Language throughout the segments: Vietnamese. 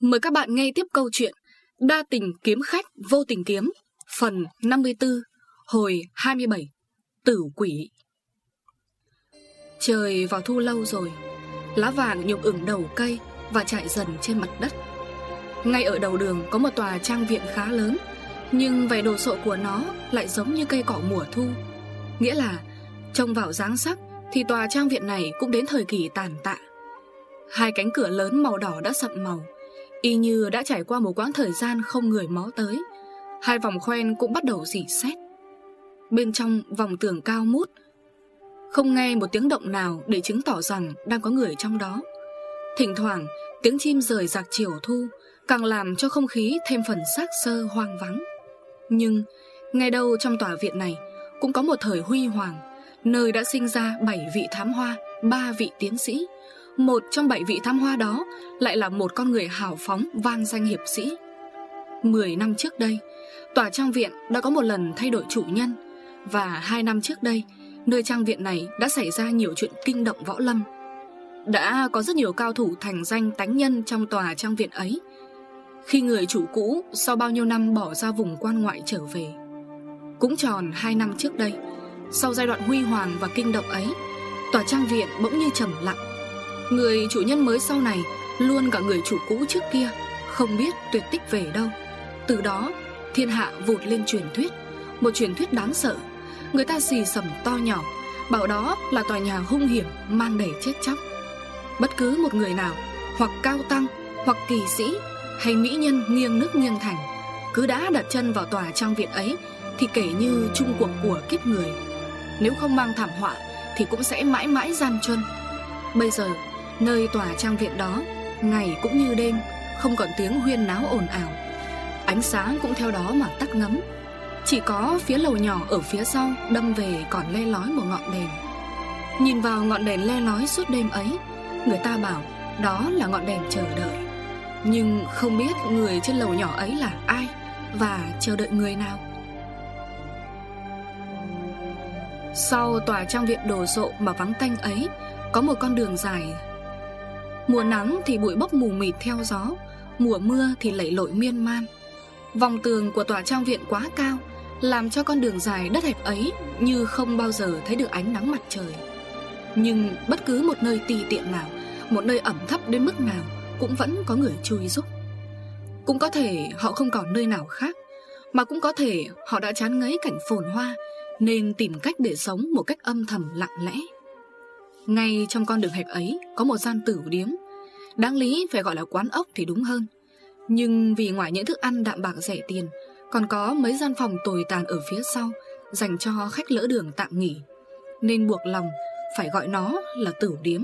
Mời các bạn nghe tiếp câu chuyện Đa tình kiếm khách vô tình kiếm, Phần 54 Hồi 27 Tử quỷ. Trời vào thu lâu rồi, Lá vàng nhục ửng đầu cây Và chạy dần trên mặt đất. Ngay ở đầu đường có một tòa trang viện khá lớn, Nhưng vẻ đồ sộ của nó Lại giống như cây cỏ mùa thu. Nghĩa là, Trông vào dáng sắc Thì tòa trang viện này cũng đến thời kỳ tàn tạ. Hai cánh cửa lớn màu đỏ đã sậm màu Y như đã trải qua một quãng thời gian không người mó tới, Hai vòng khoen cũng bắt đầu dỉ xét. Bên trong vòng tường cao mút, Không nghe một tiếng động nào để chứng tỏ rằng đang có người trong đó. Thỉnh thoảng, tiếng chim rời giặc chiều thu Càng làm cho không khí thêm phần xác sơ hoang vắng. Nhưng, ngay đâu trong tòa viện này Cũng có một thời huy hoàng, Nơi đã sinh ra bảy vị thám hoa, Ba vị tiến sĩ một trong bảy vị tham hoa đó Lại là một con người hào phóng, vang danh hiệp sĩ. Mười năm trước đây, Tòa trang viện đã có một lần thay đổi chủ nhân Và hai năm trước đây, Nơi trang viện này đã xảy ra nhiều chuyện kinh động võ lâm. Đã có rất nhiều cao thủ thành danh tánh nhân trong tòa trang viện ấy. Khi người chủ cũ sau bao nhiêu năm bỏ ra vùng quan ngoại trở về, Cũng tròn hai năm trước đây, Sau giai đoạn huy hoàng và kinh động ấy, Tòa trang viện bỗng như trầm lặng. Người chủ nhân mới sau này Luôn cả người chủ cũ trước kia, Không biết tuyệt tích về đâu. Từ đó, thiên hạ vụt lên truyền thuyết, Một truyền thuyết đáng sợ. Người ta xì sầm to nhỏ, Bảo đó là tòa nhà hung hiểm mang đầy chết chóc. Bất cứ một người nào, Hoặc cao tăng, Hoặc kỳ sĩ, Hay mỹ nhân nghiêng nước nghiêng thành, Cứ đã đặt chân vào tòa trang viện ấy, Thì kể như chung cuộc của kiếp người. Nếu không mang thảm họa, Thì cũng sẽ mãi mãi gian chân Bây giờ Nơi tòa trang viện đó, Ngày cũng như đêm, Không còn tiếng huyên náo ồn ào. Ánh sáng cũng theo đó mà tắt ngấm. Chỉ có phía lầu nhỏ ở phía sau Đâm về còn le lói một ngọn đèn. Nhìn vào ngọn đèn le lói suốt đêm ấy, Người ta bảo đó là ngọn đèn chờ đợi. Nhưng không biết người trên lầu nhỏ ấy là ai Và chờ đợi người nào. Sau tòa trang viện đồ sộ mà vắng tanh ấy, Có một con đường dài Mùa nắng thì bụi bốc mù mịt theo gió, Mùa mưa thì lẩy lội miên man. Vòng tường của tòa trang viện quá cao, Làm cho con đường dài đất hẹp ấy Như không bao giờ thấy được ánh nắng mặt trời. Nhưng bất cứ một nơi tì tiện nào, Một nơi ẩm thấp đến mức nào Cũng vẫn có người chui giúp. Cũng có thể họ không còn nơi nào khác, Mà cũng có thể họ đã chán ngấy cảnh phồn hoa Nên tìm cách để sống một cách âm thầm lặng lẽ ngay trong con đường hẹp ấy, Có một gian tử điếm. Đáng lý phải gọi là quán ốc thì đúng hơn. Nhưng vì ngoài những thức ăn đạm bạc rẻ tiền, Còn có mấy gian phòng tồi tàn ở phía sau, Dành cho khách lỡ đường tạm nghỉ. Nên buộc lòng Phải gọi nó là tử điếm.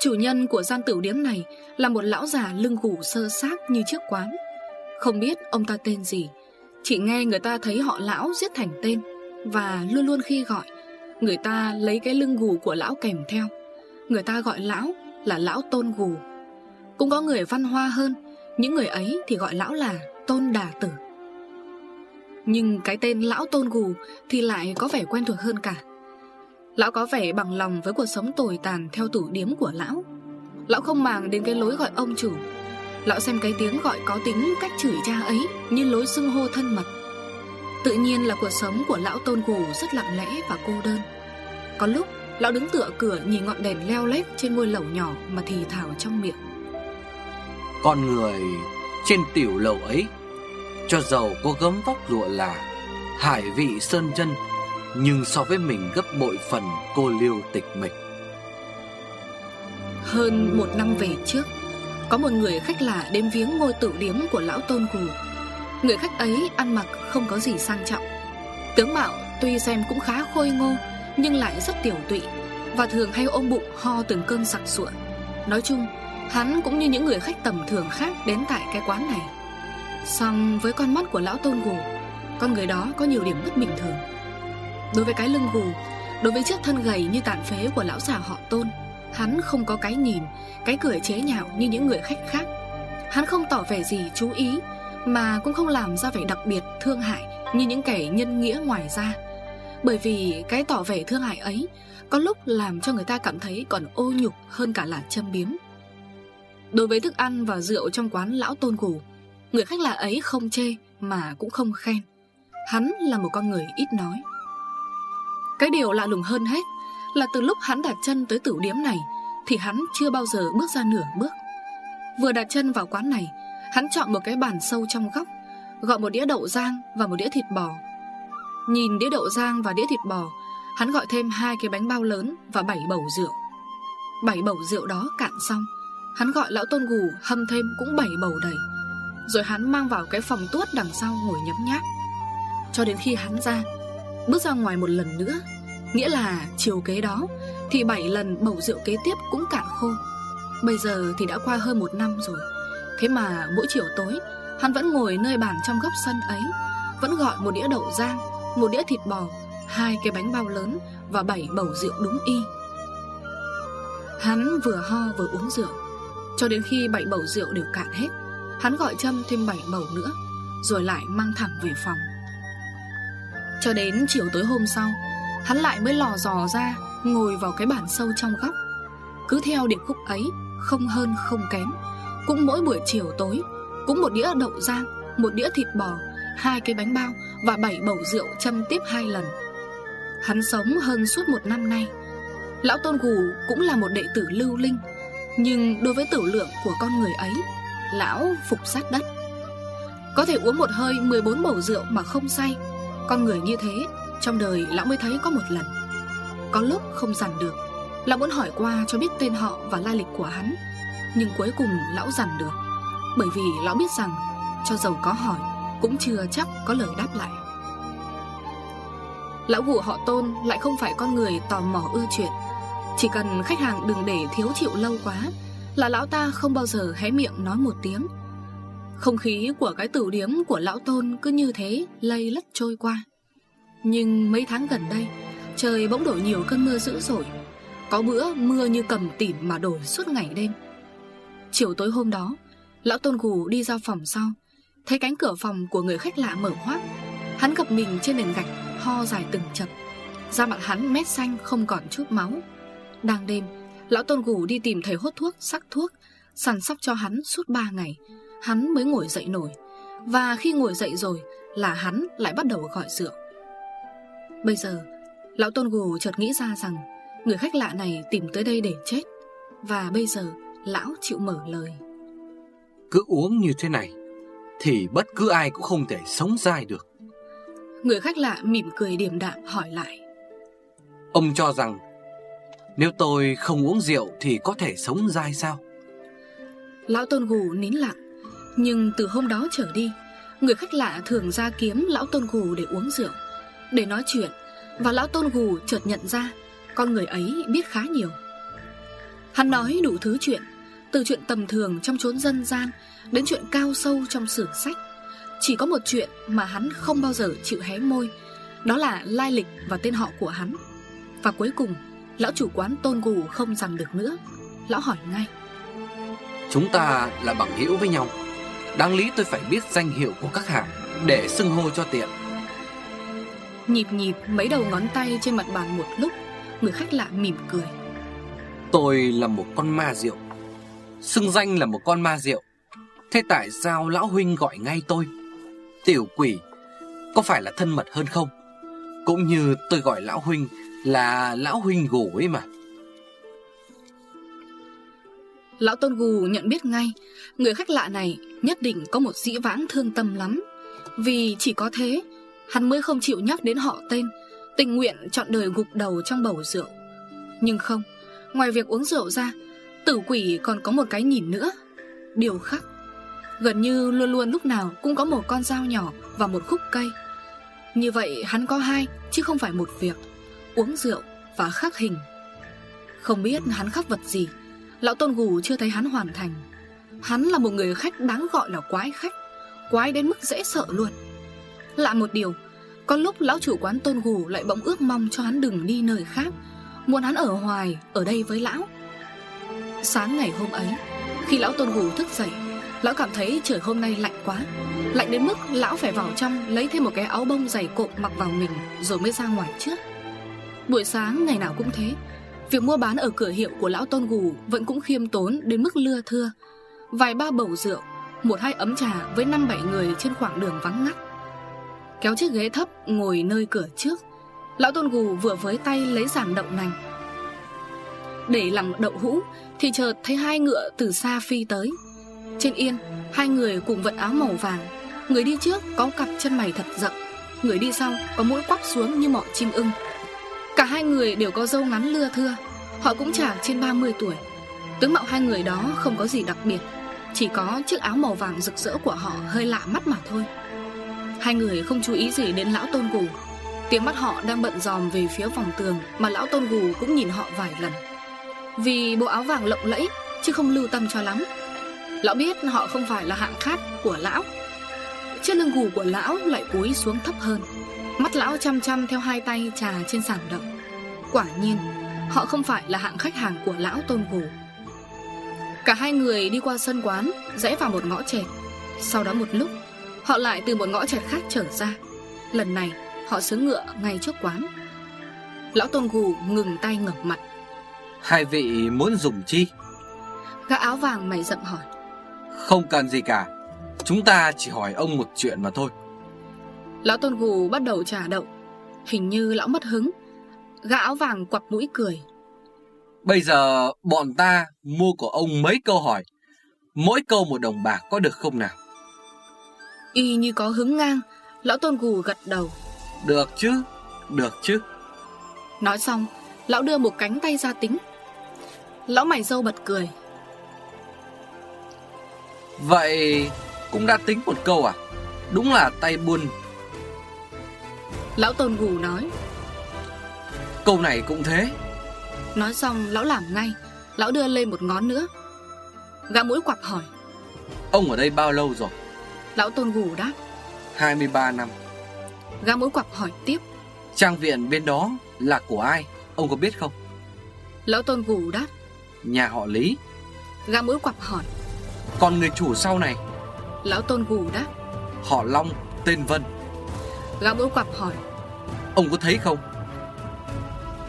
Chủ nhân của gian tử điếm này Là một lão già lưng gù sơ xác như trước quán. Không biết ông ta tên gì, Chỉ nghe người ta thấy họ lão giết thành tên Và luôn luôn khi gọi Người ta lấy cái lưng gù của lão kèm theo. Người ta gọi lão là lão tôn gù. Cũng có người văn hoa hơn, Những người ấy thì gọi lão là tôn đà tử. Nhưng cái tên lão tôn gù Thì lại có vẻ quen thuộc hơn cả. Lão có vẻ bằng lòng với cuộc sống tồi tàn Theo tủ điếm của lão. Lão không màng đến cái lối gọi ông chủ. Lão xem cái tiếng gọi có tính cách chửi cha ấy Như lối xưng hô thân mật. Tự nhiên là cuộc sống của lão tôn gù rất lặng lẽ và cô đơn. Có lúc lão đứng tựa cửa nhìn ngọn đèn leo lét trên ngôi lầu nhỏ mà thì thào trong miệng. Con người trên tiểu lầu ấy Cho giàu có gấm vóc lụa là Hải vị sơn chân Nhưng so với mình gấp bội phần cô liêu tịch mịch. Hơn một năm về trước Có một người khách lạ đến viếng ngôi tử điếm của lão tôn gù Người khách ấy ăn mặc không có gì sang trọng. Tướng mạo tuy xem cũng khá khôi ngô, Nhưng lại rất tiểu tụy, Và thường hay ôm bụng ho từng cơn sặc sụa. Nói chung, Hắn cũng như những người khách tầm thường khác Đến tại cái quán này. Xong với con mắt của lão tôn gù, Con người đó có nhiều điểm bất bình thường. Đối với cái lưng gù, Đối với chiếc thân gầy như tàn phế của lão già họ tôn, Hắn không có cái nhìn, Cái cười chế nhạo như những người khách khác. Hắn không tỏ vẻ gì chú ý mà cũng không làm ra vẻ đặc biệt thương hại Như những kẻ nhân nghĩa ngoài ra. Bởi vì cái tỏ vẻ thương hại ấy Có lúc làm cho người ta cảm thấy còn ô nhục hơn cả là châm biếm. Đối với thức ăn và rượu trong quán lão tôn củ, Người khách lạ ấy không chê Mà cũng không khen. Hắn là một con người ít nói. Cái điều lạ lùng hơn hết Là từ lúc hắn đặt chân tới tử điếm này Thì hắn chưa bao giờ bước ra nửa bước. Vừa đặt chân vào quán này Hắn chọn một cái bàn sâu trong góc, Gọi một đĩa đậu rang và một đĩa thịt bò. Nhìn đĩa đậu rang và đĩa thịt bò, Hắn gọi thêm hai cái bánh bao lớn Và bảy bầu rượu. Bảy bầu rượu đó cạn xong, Hắn gọi lão tôn gù hâm thêm cũng bảy bầu đầy. Rồi hắn mang vào cái phòng tuốt đằng sau ngồi nhấm nháp. Cho đến khi hắn ra, Bước ra ngoài một lần nữa, Nghĩa là chiều kế đó, Thì bảy lần bầu rượu kế tiếp cũng cạn khô. Bây giờ thì đã qua hơn một năm rồi. Thế mà mỗi chiều tối, Hắn vẫn ngồi nơi bàn trong góc sân ấy, Vẫn gọi một đĩa đậu rang, Một đĩa thịt bò, Hai cái bánh bao lớn Và bảy bầu rượu đúng y. Hắn vừa ho vừa uống rượu, Cho đến khi bảy bầu rượu đều cạn hết, Hắn gọi châm thêm bảy bầu nữa, Rồi lại mang thẳng về phòng. Cho đến chiều tối hôm sau, Hắn lại mới lò dò ra Ngồi vào cái bàn sâu trong góc. Cứ theo điệp khúc ấy, Không hơn không kém. Cũng mỗi buổi chiều tối, Cũng một đĩa đậu rang, Một đĩa thịt bò, Hai cái bánh bao Và bảy bầu rượu châm tiếp hai lần. Hắn sống hơn suốt một năm nay. Lão Tôn Gù cũng là một đệ tử lưu linh, Nhưng đối với tử lượng của con người ấy, Lão phục sát đất. Có thể uống một hơi 14 bầu rượu mà không say, Con người như thế, Trong đời lão mới thấy có một lần. Có lúc không dằn được, Lão muốn hỏi qua cho biết tên họ và lai lịch của hắn. Nhưng cuối cùng lão dằn được. Bởi vì lão biết rằng, Cho dầu có hỏi, Cũng chưa chắc có lời đáp lại. Lão gụ họ tôn lại không phải con người tò mò ưa chuyện. Chỉ cần khách hàng đừng để thiếu chịu lâu quá, Là lão ta không bao giờ hé miệng nói một tiếng. Không khí của cái tử điếm của lão tôn cứ như thế lây lất trôi qua. Nhưng mấy tháng gần đây, Trời bỗng đổ nhiều cơn mưa dữ dội. Có bữa mưa như cầm tỉm mà đổ suốt ngày đêm. Chiều tối hôm đó Lão tôn gù đi ra phòng sau Thấy cánh cửa phòng của người khách lạ mở hoác. Hắn gặp mình trên nền gạch Ho dài từng chập. Da mặt hắn mét xanh không còn chút máu. Đang đêm Lão Tôn Gù đi tìm thầy hốt thuốc, sắc thuốc Săn sóc cho hắn suốt 3 ngày. Hắn mới ngồi dậy nổi. Và khi ngồi dậy rồi Là hắn lại bắt đầu gọi rượu. Bây giờ Lão Tôn Gù chợt nghĩ ra rằng Người khách lạ này tìm tới đây để chết. Và bây giờ Lão chịu mở lời. Cứ uống như thế này Thì bất cứ ai cũng không thể sống dai được. Người khách lạ mỉm cười điềm đạm hỏi lại. Ông cho rằng Nếu tôi không uống rượu Thì có thể sống dai sao? Lão Tôn Gù nín lặng Nhưng từ hôm đó trở đi Người khách lạ thường ra kiếm Lão Tôn Gù để uống rượu Để nói chuyện Và Lão Tôn Gù chợt nhận ra Con người ấy biết khá nhiều. Hắn nói đủ thứ chuyện Từ chuyện tầm thường trong chốn dân gian Đến chuyện cao sâu trong sử sách. Chỉ có một chuyện mà hắn không bao giờ chịu hé môi Đó là lai lịch và tên họ của hắn. Và cuối cùng Lão chủ quán tôn gù không rằng được nữa. Lão hỏi ngay. Chúng ta là bằng hữu với nhau. Đáng lý tôi phải biết danh hiệu của các hàng Để xưng hô cho tiện. Nhịp nhịp mấy đầu ngón tay trên mặt bàn một lúc Người khách lạ mỉm cười. Tôi là một con ma rượu Xưng danh là một con ma rượu. Thế tại sao lão huynh gọi ngay tôi? Tiểu quỷ, Có phải là thân mật hơn không? Cũng như tôi gọi lão huynh Là lão huynh gù ấy mà. Lão Tôn Gù nhận biết ngay, Người khách lạ này nhất định có một dĩ vãng thương tâm lắm. Vì chỉ có thế, Hắn mới không chịu nhắc đến họ tên, Tình nguyện chọn đời gục đầu trong bầu rượu. Nhưng không, Ngoài việc uống rượu ra Tử quỷ còn có một cái nhìn nữa. Điều khắc Gần như luôn luôn lúc nào cũng có một con dao nhỏ và một khúc cây. Như vậy hắn có hai, chứ không phải một việc, Uống rượu và khắc hình. Không biết hắn khắc vật gì, Lão Tôn Gù chưa thấy hắn hoàn thành. Hắn là một người khách đáng gọi là quái khách, Quái đến mức dễ sợ luôn. Lạ một điều, Có lúc lão chủ quán Tôn Gù lại bỗng ước mong cho hắn đừng đi nơi khác, Muốn hắn ở hoài, ở đây với lão. Sáng ngày hôm ấy, Khi lão Tôn Gù thức dậy, Lão cảm thấy trời hôm nay lạnh quá. Lạnh đến mức lão phải vào trong Lấy thêm một cái áo bông dày cộm mặc vào mình Rồi mới ra ngoài trước. Buổi sáng ngày nào cũng thế, Việc mua bán ở cửa hiệu của lão Tôn Gù Vẫn cũng khiêm tốn đến mức lưa thưa. Vài ba bầu rượu, Một hai ấm trà với năm bảy người trên khoảng đường vắng ngắt. Kéo chiếc ghế thấp ngồi nơi cửa trước, Lão Tôn Gù vừa với tay lấy giản đậu nành để làm đậu hũ, Thì chợt thấy hai ngựa từ xa phi tới. Trên yên, Hai người cùng vận áo màu vàng. Người đi trước có cặp chân mày thật rộng, Người đi sau có mũi quắp xuống như mọ chim ưng. Cả hai người đều có râu ngắn lưa thưa, Họ cũng chả trên 30 tuổi. Tướng mạo hai người đó không có gì đặc biệt, Chỉ có chiếc áo màu vàng rực rỡ của họ hơi lạ mắt mà thôi. Hai người không chú ý gì đến lão tôn gù. Tiếng mắt họ đang bận dòm về phía vòng tường Mà lão tôn gù cũng nhìn họ vài lần. Vì bộ áo vàng lộng lẫy, Chứ không lưu tâm cho lắm. Lão biết họ không phải là hạng khác của lão. Chiếc lưng gù của lão lại cúi xuống thấp hơn. Mắt lão chăm chăm theo hai tay trà trên sàn đậu Quả nhiên, Họ không phải là hạng khách hàng của lão tôn gù. Cả hai người đi qua sân quán, Rẽ vào một ngõ chẹt. Sau đó một lúc, Họ lại từ một ngõ chẹt khác trở ra. Lần này, họ sướng ngựa ngay trước quán. Lão tôn gù ngừng tay ngẩng mặt. Hai vị muốn dùng chi? Gã áo vàng mày rậm hỏi. Không cần gì cả. Chúng ta chỉ hỏi ông một chuyện mà thôi. Lão tôn gù bắt đầu trả đậu. Hình như lão mất hứng. Gã áo vàng quặp mũi cười. Bây giờ bọn ta mua của ông mấy câu hỏi. Mỗi câu một đồng bạc có được không nào? Y như có hứng ngang Lão tôn gù gật đầu. Được chứ Được chứ. Nói xong Lão đưa một cánh tay ra tính Lão mày dâu bật cười. Vậy cũng đã tính một câu à? Đúng là tay buôn. Lão tôn gù nói. Câu này cũng thế. Nói xong lão làm ngay. Lão đưa lên một ngón nữa. Gã mũi quặp hỏi. Ông ở đây bao lâu rồi? Lão tôn gù đáp. 23 năm. Gã mũi quặp hỏi tiếp. Trang viện bên đó là của ai? Ông có biết không? Lão tôn gù đáp Nhà họ Lý. Gã mũi quặp hỏi. Còn người chủ sau này? Lão tôn gù đáp. Họ Long tên Vân. Gã mũi quặp hỏi. Ông có thấy không?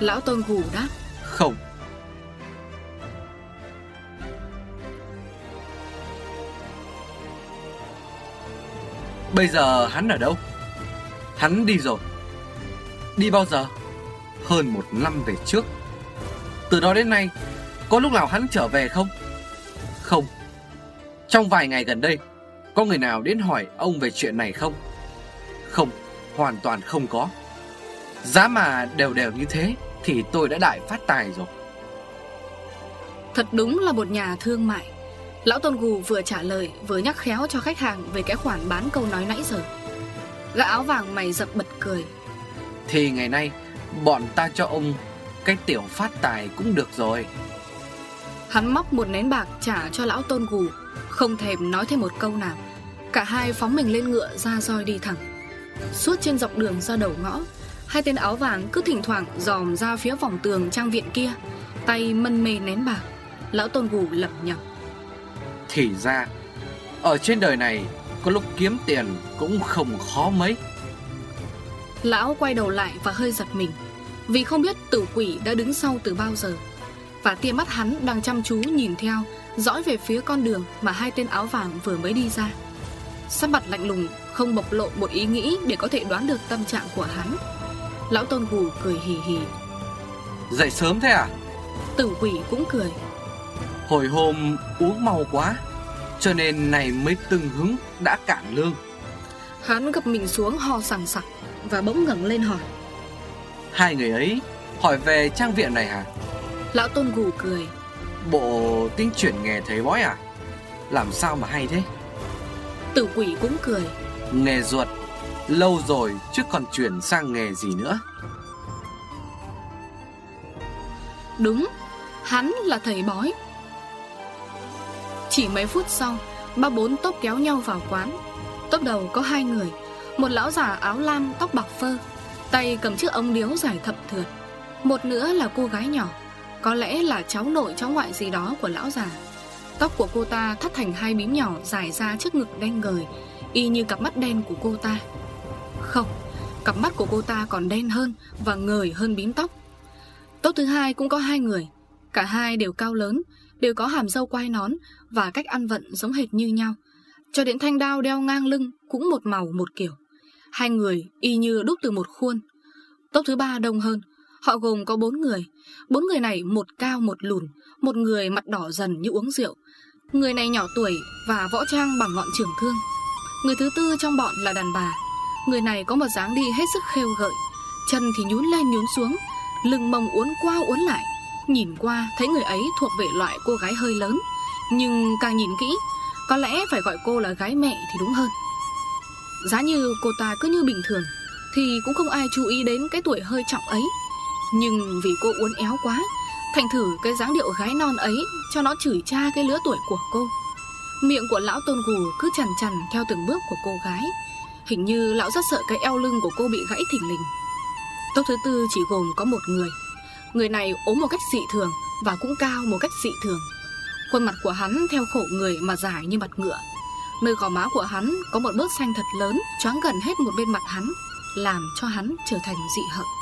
Lão tôn gù đáp. Không. Bây giờ hắn ở đâu? Hắn đi rồi. Đi bao giờ? Hơn một năm về trước. Từ đó đến nay Có lúc nào hắn trở về không? Không. Trong vài ngày gần đây Có người nào đến hỏi ông về chuyện này không? Không Hoàn toàn không có. Giá mà đều đều như thế Thì tôi đã đại phát tài rồi. Thật đúng là một nhà thương mại. Lão Tôn Gù vừa trả lời Vừa nhắc khéo cho khách hàng Về cái khoản bán câu nói nãy giờ. Gã áo vàng mày dập bật cười. Thì ngày nay Bọn ta cho ông Cái tiểu phát tài cũng được rồi Hắn móc một nén bạc trả cho lão Tôn Gù Không thèm nói thêm một câu nào. Cả hai phóng mình lên ngựa ra roi đi thẳng. Suốt trên dọc đường ra đầu ngõ Hai tên áo vàng cứ thỉnh thoảng dòm ra phía vòng tường trang viện kia Tay mân mê nén bạc. Lão Tôn Gù lẩm nhẩm. Thì ra Ở trên đời này Có lúc kiếm tiền cũng không khó mấy. Lão quay đầu lại và hơi giật mình Vì không biết tử quỷ đã đứng sau từ bao giờ Và tia mắt hắn đang chăm chú nhìn theo Dõi về phía con đường mà hai tên áo vàng vừa mới đi ra. Sắc mặt lạnh lùng không bộc lộ một ý nghĩ để có thể đoán được tâm trạng của hắn. Lão Tôn Gù cười hì hì. Dậy sớm thế à? Tử quỷ cũng cười. Hồi hôm uống mau quá Cho nên này mới từng hứng đã cạn lương. Hắn gập mình xuống ho sằng sặc Và bỗng ngẩng lên hỏi. Hai người ấy hỏi về trang viện này hả Lão Tôn Gù cười. Bộ tính chuyển nghề thầy bói à? Làm sao mà hay thế? Tử quỷ cũng cười. Nghề ruột Lâu rồi chứ còn chuyển sang nghề gì nữa. Đúng Hắn là thầy bói. Chỉ mấy phút sau Ba bốn tốp kéo nhau vào quán. Tốp đầu có hai người Một lão già áo lam tóc bạc phơ Tay cầm chiếc ống điếu dài thập thượt Một nữa là cô gái nhỏ có lẽ là cháu nội cháu ngoại gì đó của lão già. Tóc của cô ta thắt thành hai bím nhỏ dài ra trước ngực đen ngời, Y như cặp mắt đen của cô ta. Không, Cặp mắt của cô ta còn đen hơn Và ngời hơn bím tóc. Tốt thứ hai cũng có hai người, Cả hai đều cao lớn, Đều có hàm dâu quai nón Và cách ăn vận giống hệt như nhau. Cho đến thanh đao đeo ngang lưng Cũng một màu một kiểu. Hai người y như đúc từ một khuôn. Tốc thứ ba đông hơn Họ gồm có bốn người. Bốn người này một cao một lùn, Một người mặt đỏ dần như uống rượu. Người này nhỏ tuổi và võ trang bằng ngọn trường thương. Người thứ tư trong bọn là đàn bà. Người này có một dáng đi hết sức khêu gợi. Chân thì nhún lên nhún xuống, Lưng mông uốn qua uốn lại. Nhìn qua thấy người ấy thuộc về loại cô gái hơi lớn. Nhưng càng nhìn kỹ, Có lẽ phải gọi cô là gái mẹ thì đúng hơn. Giá như cô ta cứ như bình thường, Thì cũng không ai chú ý đến cái tuổi hơi trọng ấy. Nhưng vì cô uốn éo quá, Thành thử cái dáng điệu gái non ấy Cho nó chửi cha cái lứa tuổi của cô. Miệng của lão tôn gù cứ chằn chằn theo từng bước của cô gái. Hình như lão rất sợ cái eo lưng của cô bị gãy thỉnh lình. Tốc thứ tư chỉ gồm có một người. Người này ốm một cách dị thường Và cũng cao một cách dị thường. Khuôn mặt của hắn theo khổ người mà dài như mặt ngựa. Nơi gò má của hắn có một bớt xanh thật lớn, Choáng gần hết một bên mặt hắn, Làm cho hắn trở thành dị hợm